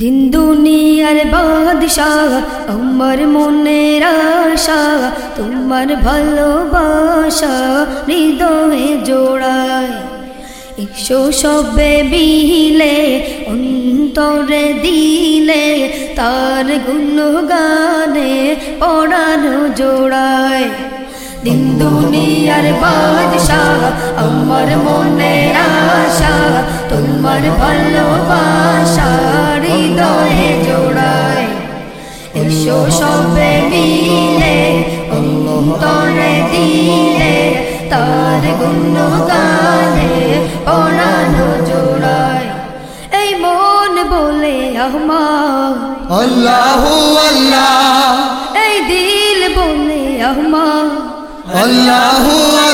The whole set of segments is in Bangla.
দিন দুনিয়ার বাদশাহ, আমার মনের আশা, তোমার ভালোবাসা হৃদয়ে জোড়ায়। একশো সবে বিলে অন্তরে দিলে, তার গুণগানে পড়ানো জোড়ায়। দিন দুনিয়ার বাদশাহ, আমার মনে আশা, তোমার ভালোবাসা সবে মিলে অন্তরে দিলে তার গুণ গানে পড়ানো জোড়ায়। এই মন বলে আহমা আল্লাহু আল্লাহ। এই দিল বলে আহমা আল্লাহু আল্লাহ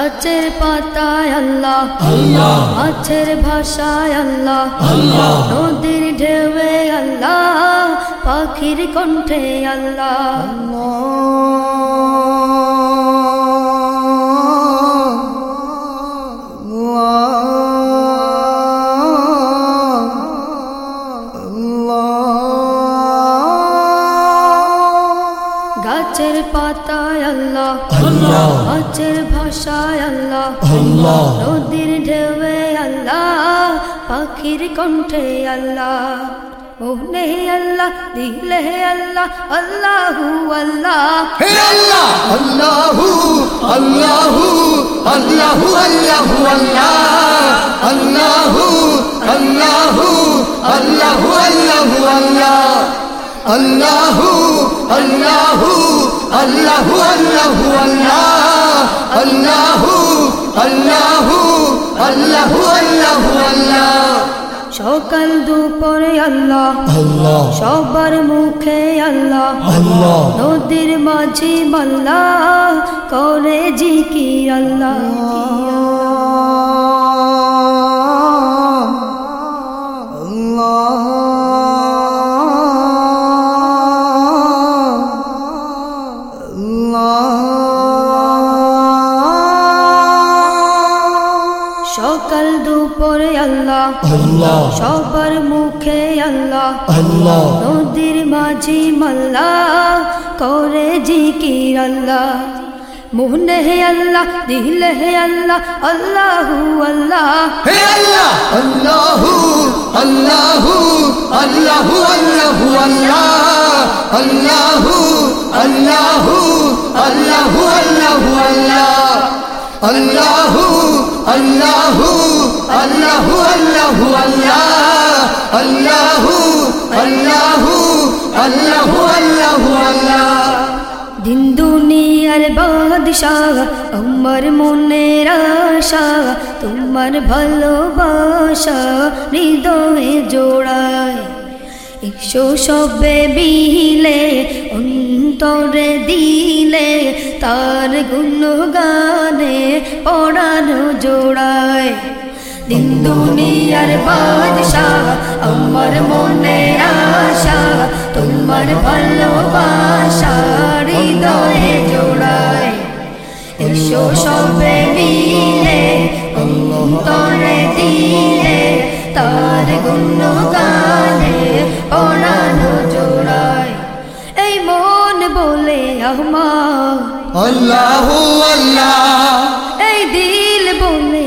গাছের পাতায় আল্লাহ। মাছের ভাষায় আল্লাহ। নদীর ঢেউয়ে আল্লাহ। পাখির কণ্ঠে আল্লাহ। গাছের পাতায় আল্লাহ মাছের ভাষায় আল্লাহ নদীর ঢেউয়ে আল্লাহ পাখির কণ্ঠে আল্লাহ মোহনে আল্লাহ দিলে আল্লাহ আল্লাহু আল্লাহ হে আল্লাহ আল্লাহু আল্লাহু আল্লাহু আল্লাহু আল্লাহ আল্লাহু আল্লাহু আল্লাহু আল্লাহু আল্লাহ আল্লাহু আল্লাহু আল্লাহু আল্লাহ আল্লাহু। আল্লাহু আল্লাহু আল্লাহু আল্লাহ সকাল দুপুরে আল্লাহ। আল্লাহ। সবার মুখে আল্লাহ। আল্লাহ। নদীর মাঝি মাল্লা করে জিকির আল্লাহ। সকাল দুপুরে আল্লাহ আল্লাহ সবার মুখে আল্লাহ আল্লাহ নদীর মাঝি মাল্লা করে জিকির আল্লাহ মোহনে হে আল্লাহ দিলে হে আল্লাহ আল্লাহু আল্লাহ হে আল্লাহ আল্লাহু আল্লাহু আল্লাহু আল্লাহু আল্লাহ আল্লাহু আল্লাহু আল্লাহু আল্লাহু আল্লাহ আল্লাহু আল্লাহু আল্লাহু আল্লাহু আল্লাহু। দিন দুনিয়ার বাদশাহ, আমার মনের আশা, তোমার ভালোবাসা হৃদয়ে জোড়ায়। একশো সবে বিলে অন্তরে দিলে, তার গুণ গানে পড়ানো জোড়ায়। দিন দুনিয়ার বাদশাহ আমার মনে আশা তোমার ভালোবাসা হৃদয়ে জোড়ায়। এসো সবে মিলে অন্তরে দিলে তার গুণ গানে পড়ানো জোড়ায়। এই মন বলে আহমা আল্লাহু আল্লাহ। এই দিল বলে